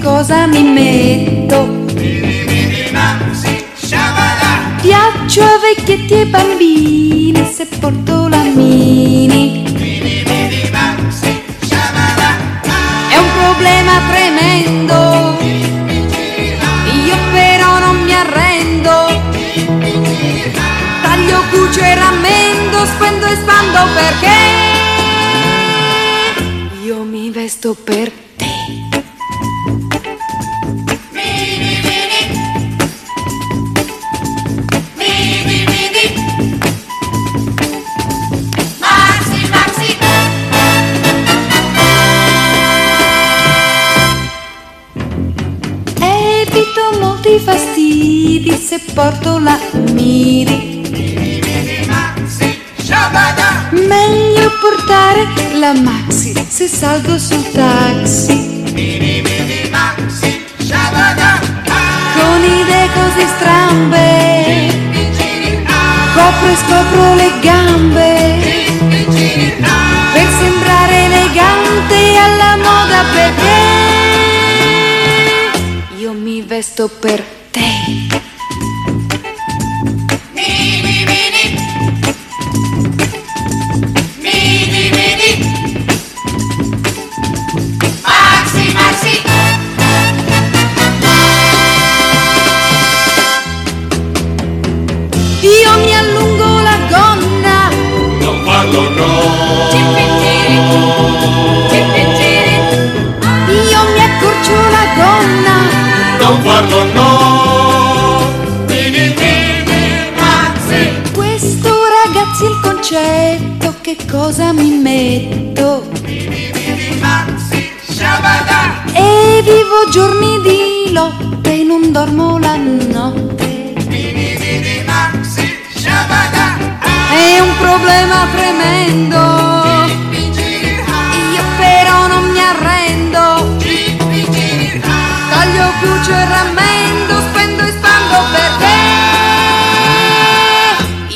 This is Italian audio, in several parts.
cosa mi metto. Piaccio a vecchietti e bambini se porto la mini. È un problema tremendo. Io però non mi arrendo. Taglio, cucio e rammendo, spendo e spando perché io mi vesto per salgo sul taxi. Con idee così strambe, copro e scopro le gambe. Per sembrare elegante alla moda perché io mi vesto per te. Giorni di lotte, non dormo la notte. È un problema tremendo. Io però non mi arrendo. Taglio, e rammendo, spendo e spando perché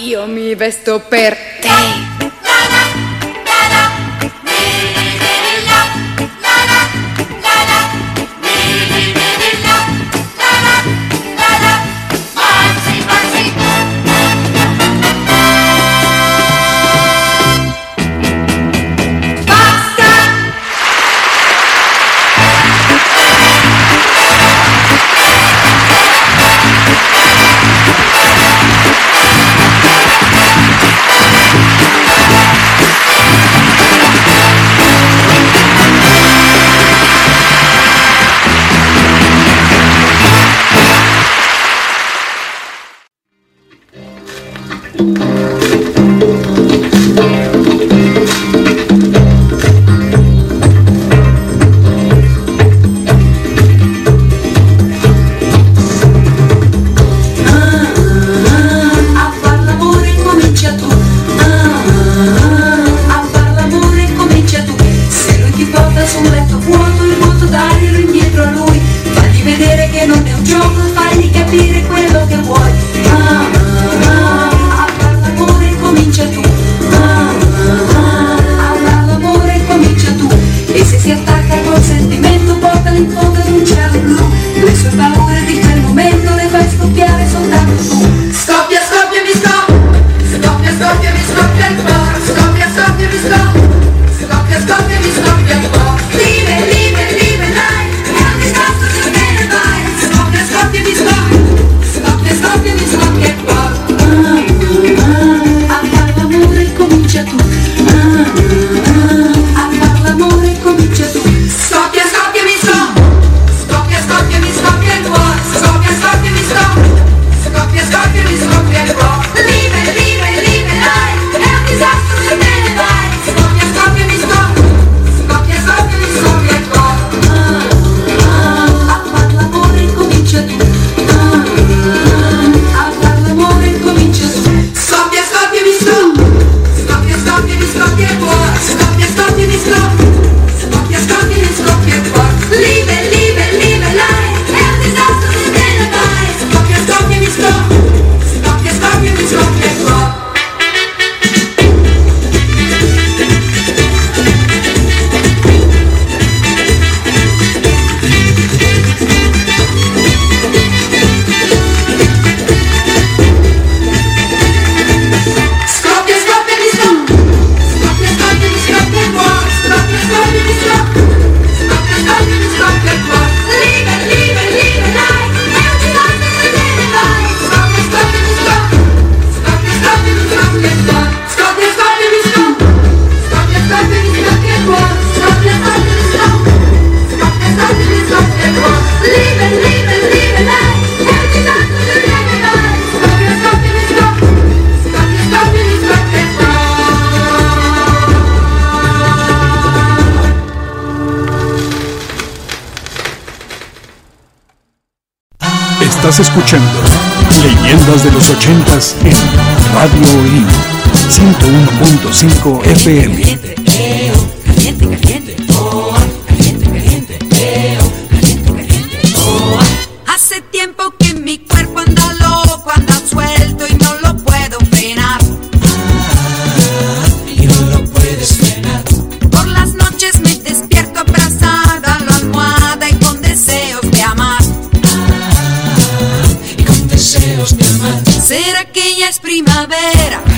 io mi vesto per Escuchando Leyendas de los ochentas en Radio Olim 101.5 FM. Hace tiempo que mi cuerpo es primavera.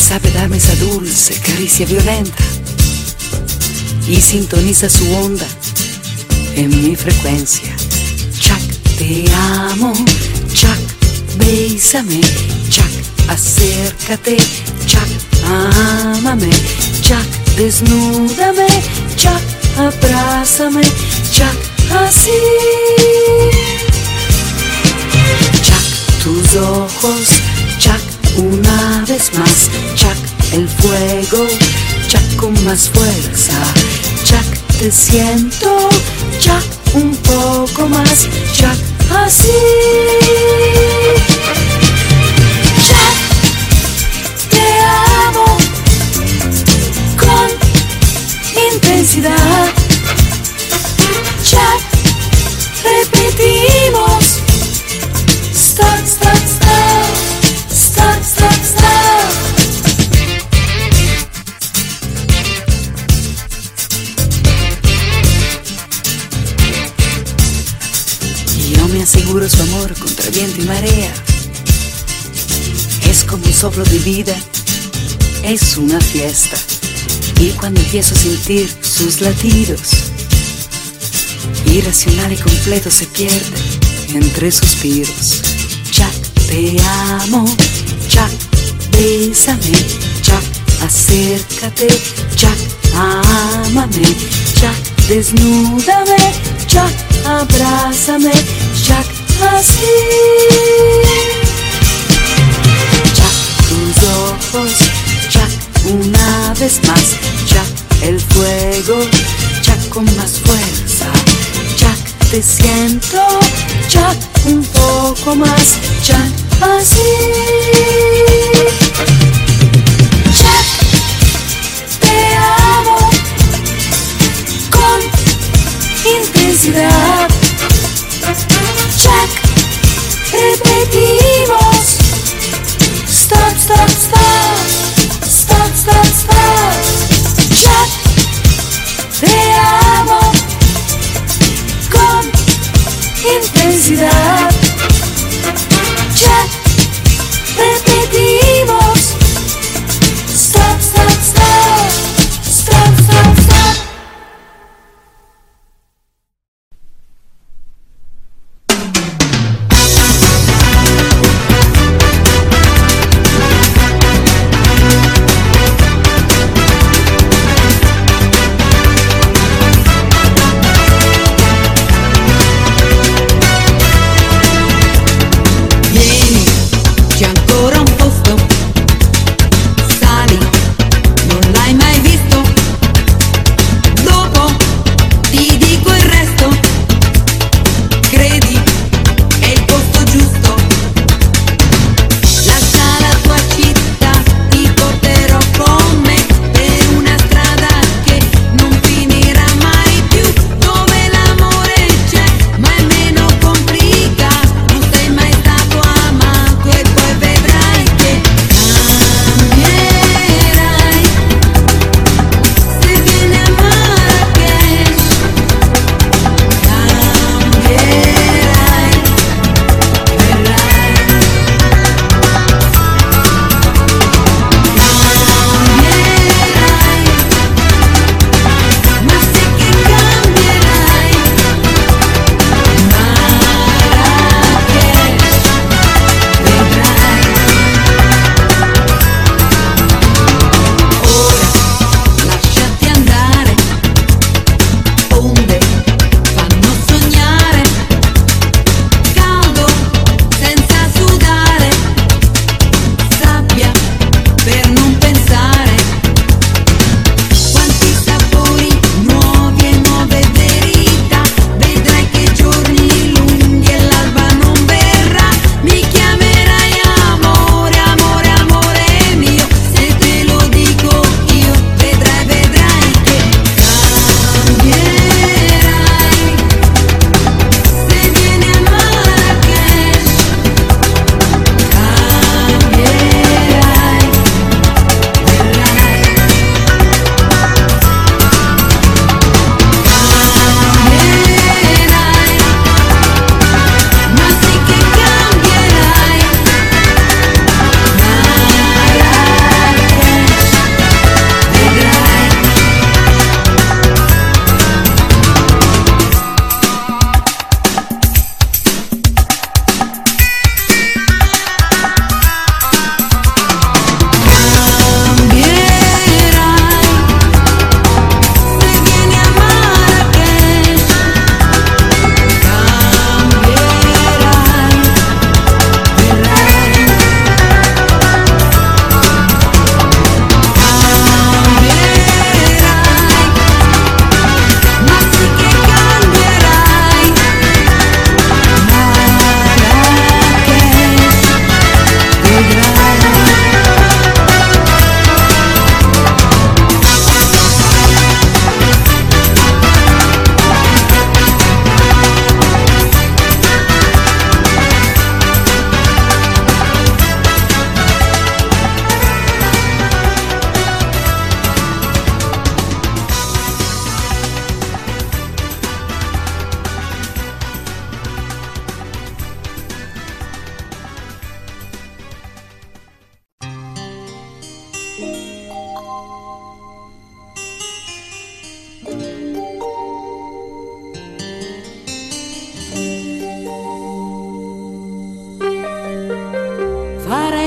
Sabe darme esa dulce caricia violenta y sintoniza su onda en mi frecuencia. Chuck, te amo. Chuck, bésame. Chuck, acércate. Chuck, ámame. Chuck, desnúdame. Chuck, abrázame. Chuck, así. Chuck, tus ojos. Una vez más. Chuck, el fuego. Chuck, con más fuerza. Chuck, te siento. Chuck, un poco más. Chuck, así. Chuck, te amo con intensidad. Viento marea. Es como un soplo de vida, es una fiesta. Y cuando empiezo a sentir sus latidos, irracional y completo se pierde entre suspiros. Jack, te amo. Jack, bésame. Jack, acércate. Jack, ámame. Jack, desnúdame. Jack, abrázame. Jack, así. Jack, tus ojos. Jack, una vez más. Jack, el fuego. Jack, con más fuerza. Jack, te siento. Jack, un poco más. Jack, así. 자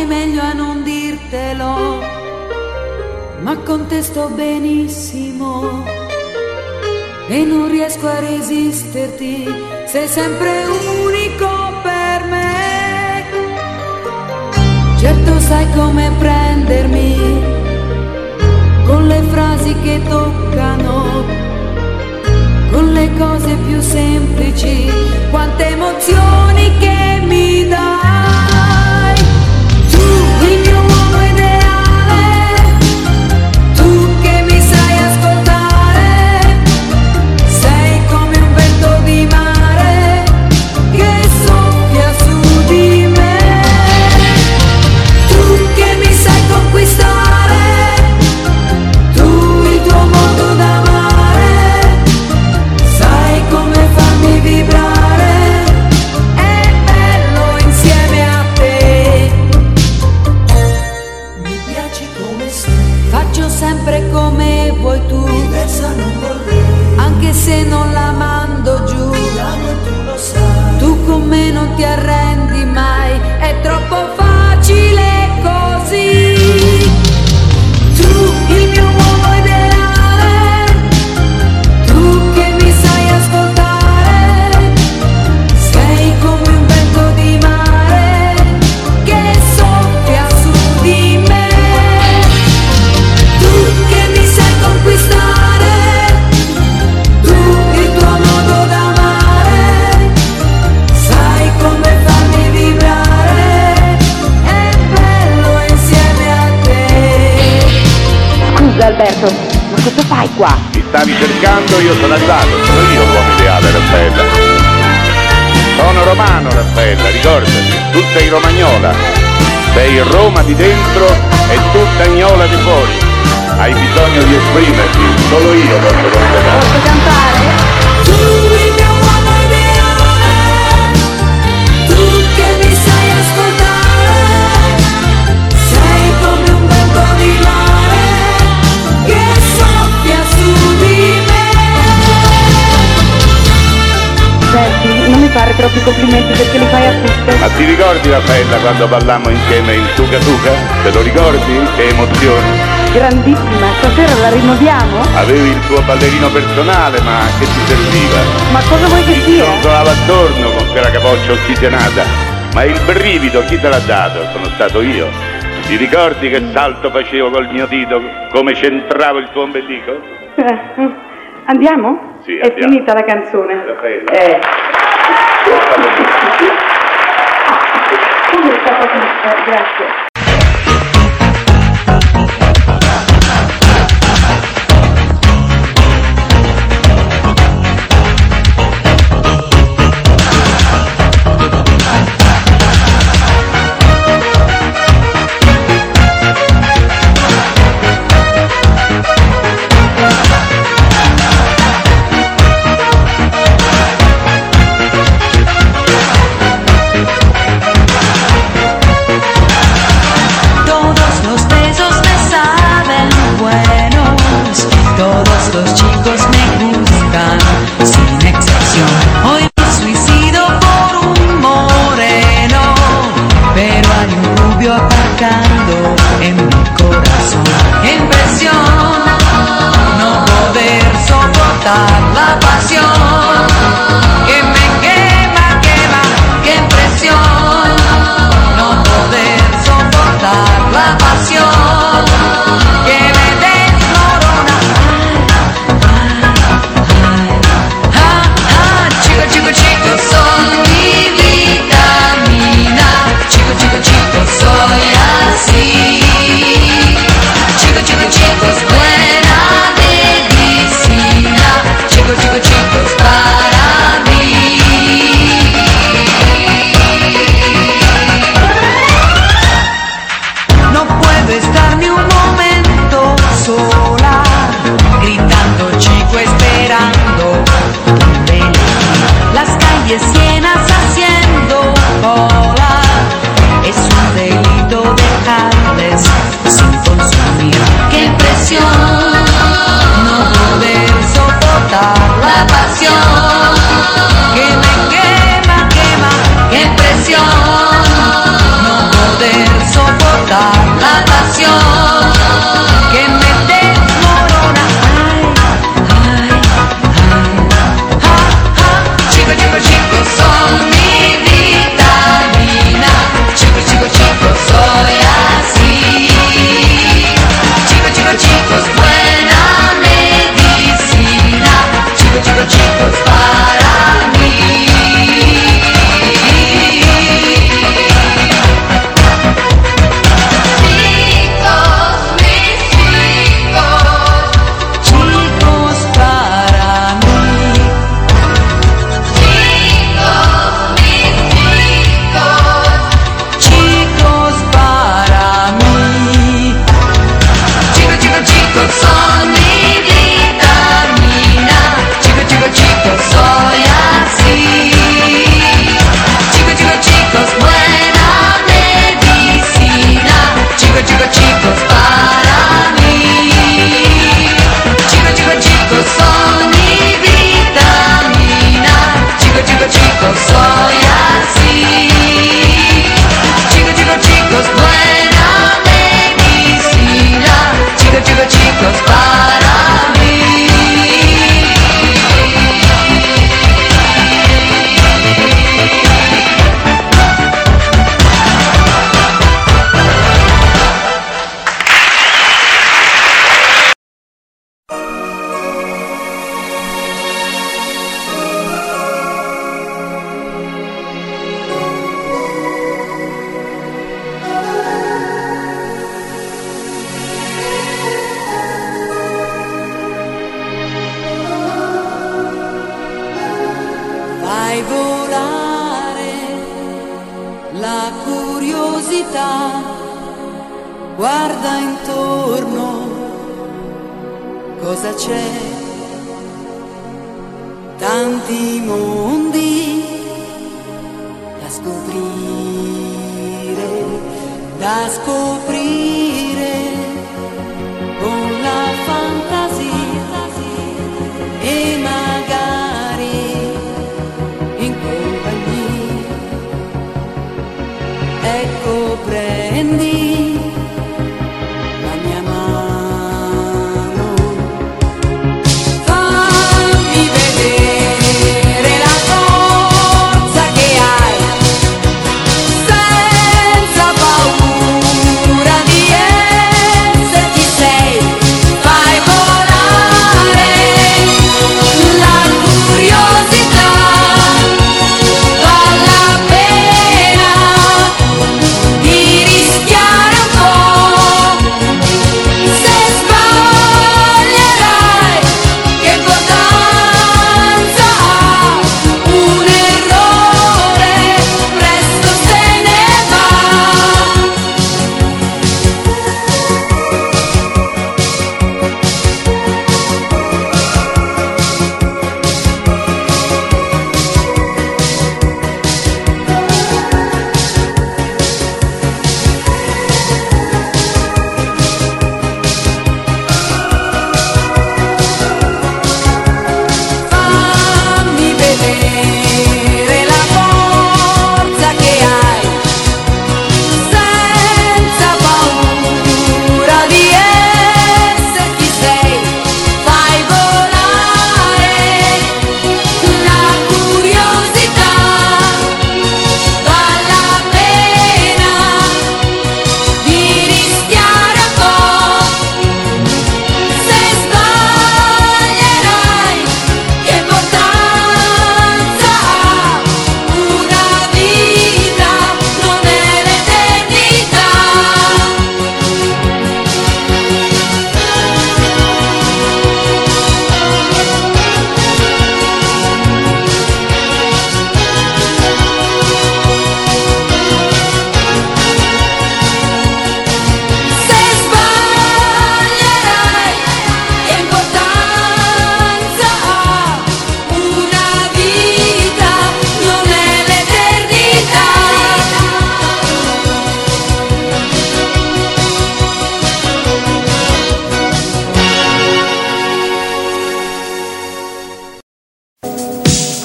Farei meglio a non dirtelo, ma contesto benissimo e non riesco a resisterti, sei sempre unico per me. Certo sai come prendermi con le frasi che toccano, con le cose più semplici, quante emozioni che mi dai. Qua? Mi stavi cercando, io sono andato, sono io l'uomo ideale, Raffaella. Sono romano, Raffaella, ricordati, tu sei romagnola. Sei Roma di dentro e tutta gnola di fuori. Hai bisogno di esprimerti, solo io posso completare. Posso cantare? Fare troppi complimenti perché li fai a tutte. Ma ti ricordi, Raffaella, quando ballammo insieme in Tuca Tuca? Te lo ricordi? Che emozione! Grandissima, stasera la rinnoviamo? Avevi il tuo ballerino personale, ma che ti serviva? Ma cosa vuoi che sia? Ronzolava attorno con quella capoccia ossigenata. Ma il brivido chi te l'ha dato? Sono stato io. Ti ricordi che salto facevo col mio dito? Come centravo il tuo ombelico? Eh, Andiamo? Sì, È andiamo. finita la canzone. Raffaella. Eh. Gracias.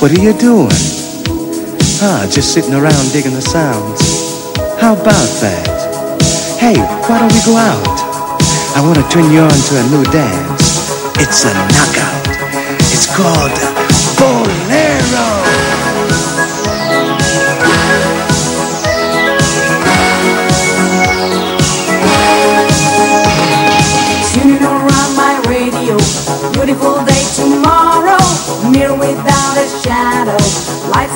What are you doing? Ah, just sitting around digging the sounds. How about that? Hey, why don't we go out? I want to turn you on to a new dance. It's a knockout. It's called Bowling.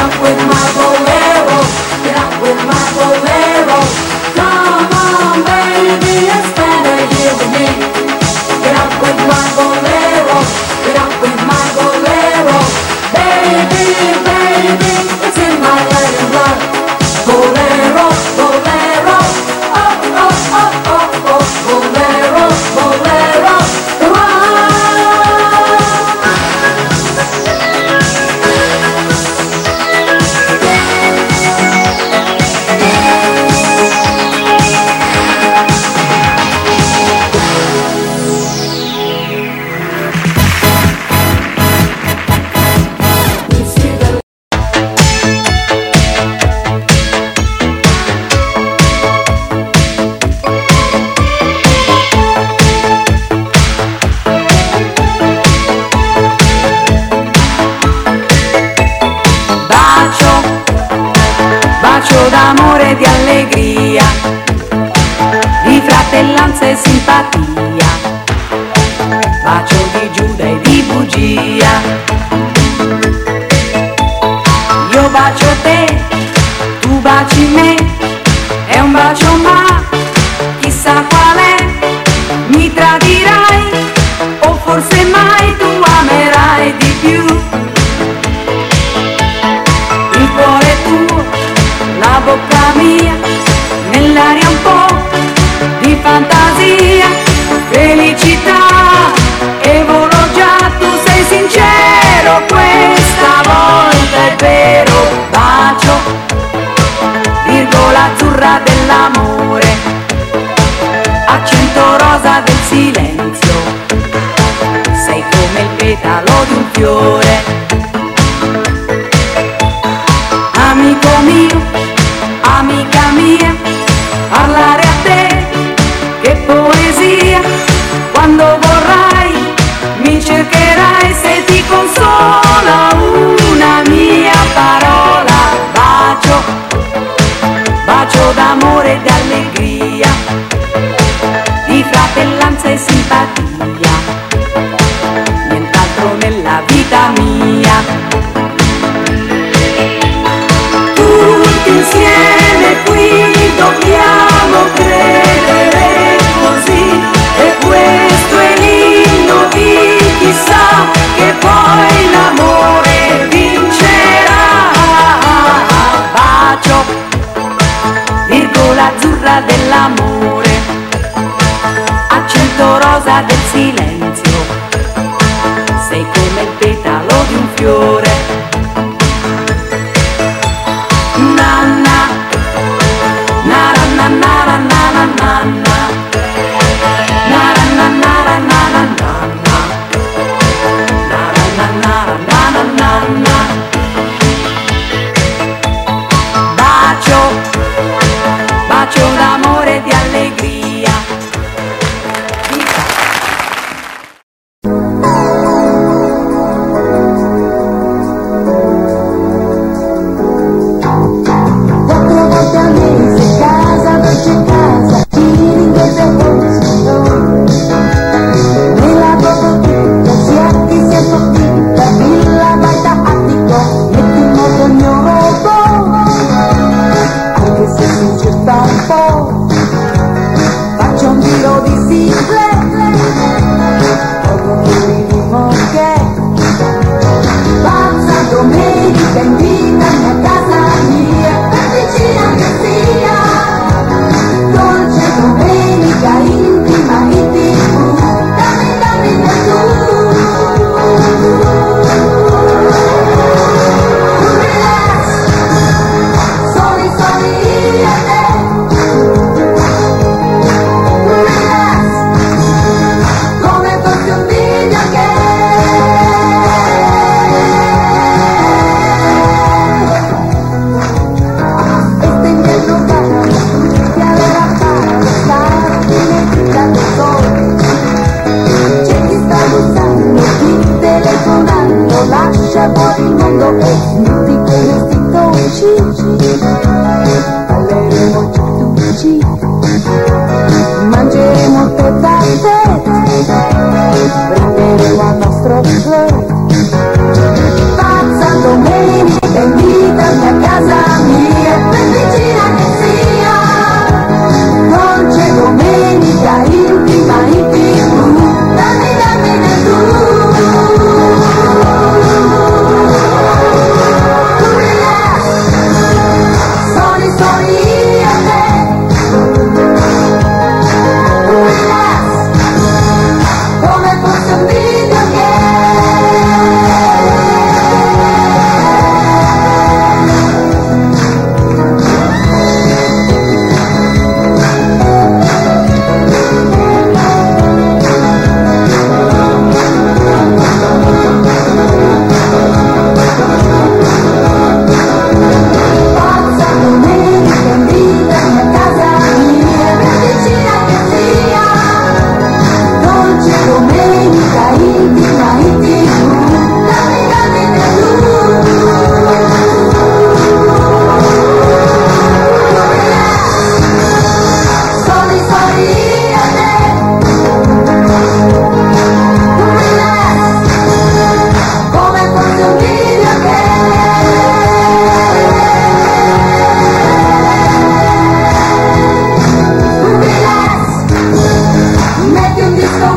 up with my boy.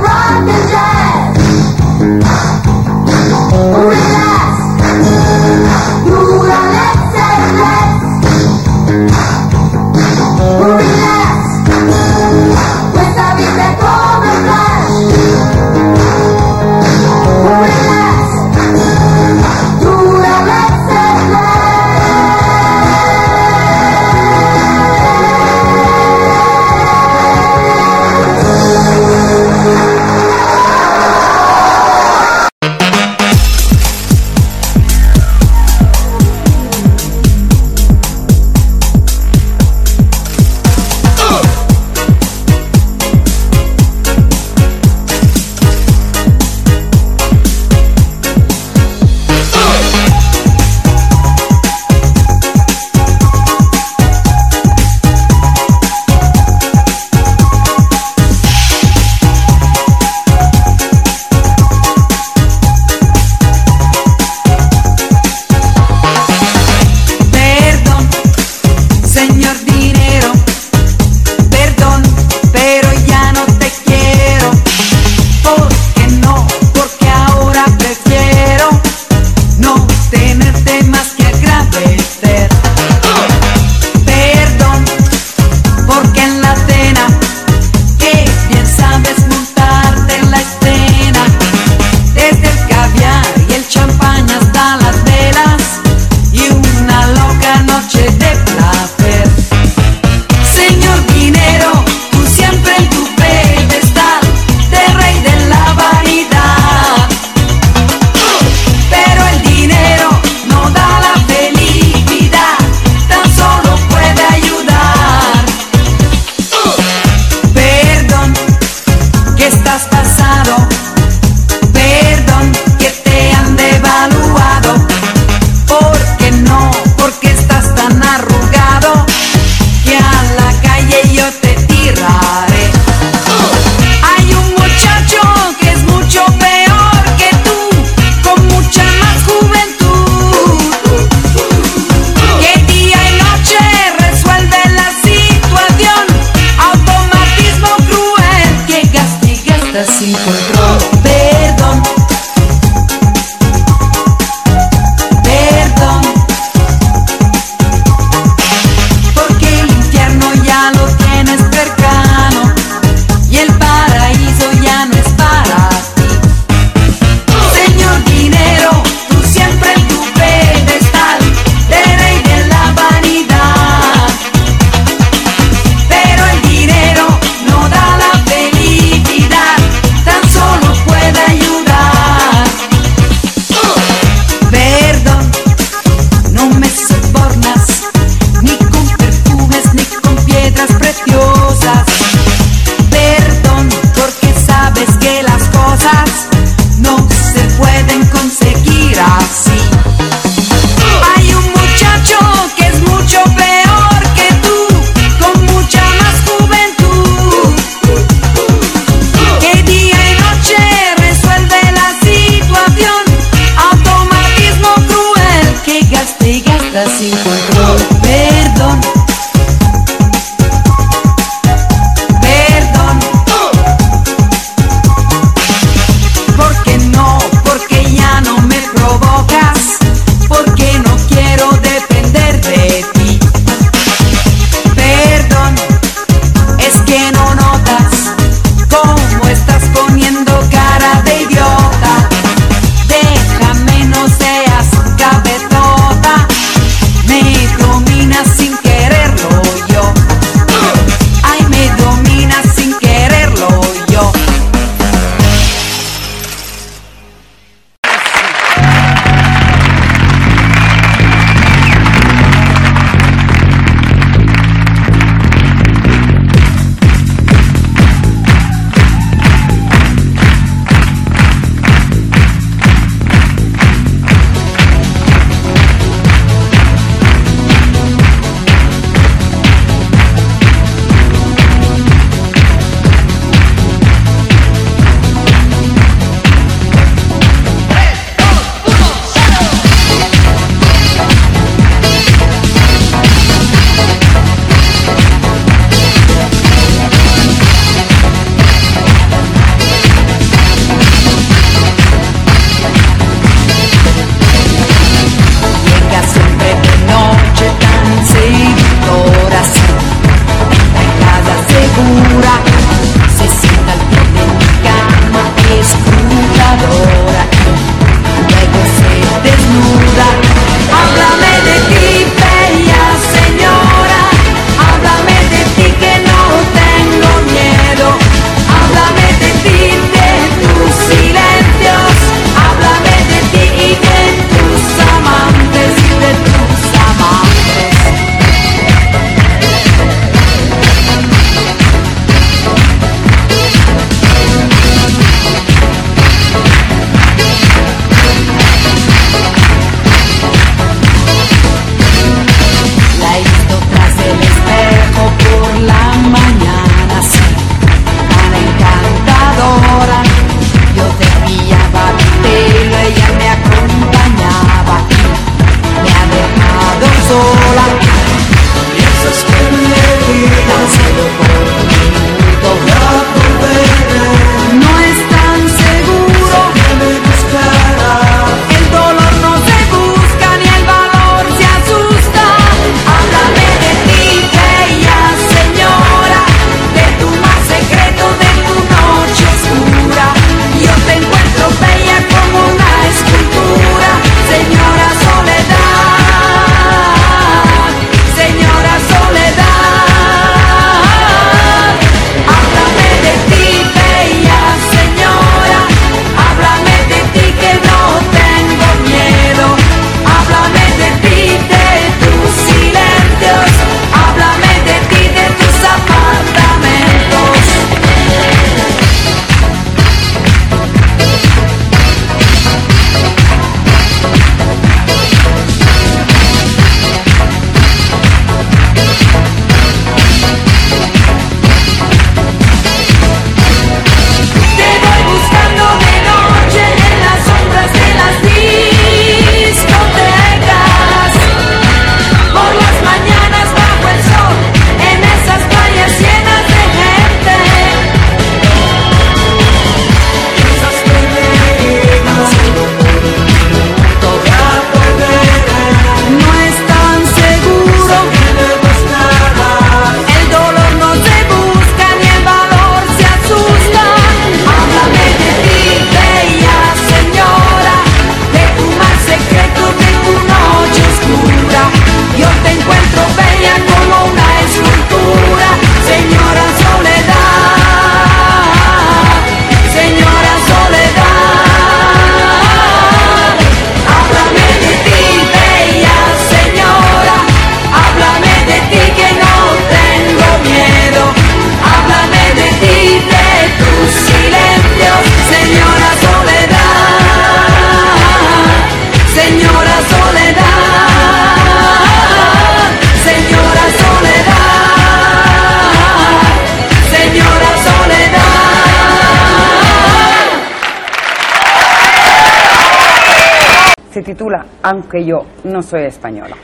rock is titula Aunque yo no soy española.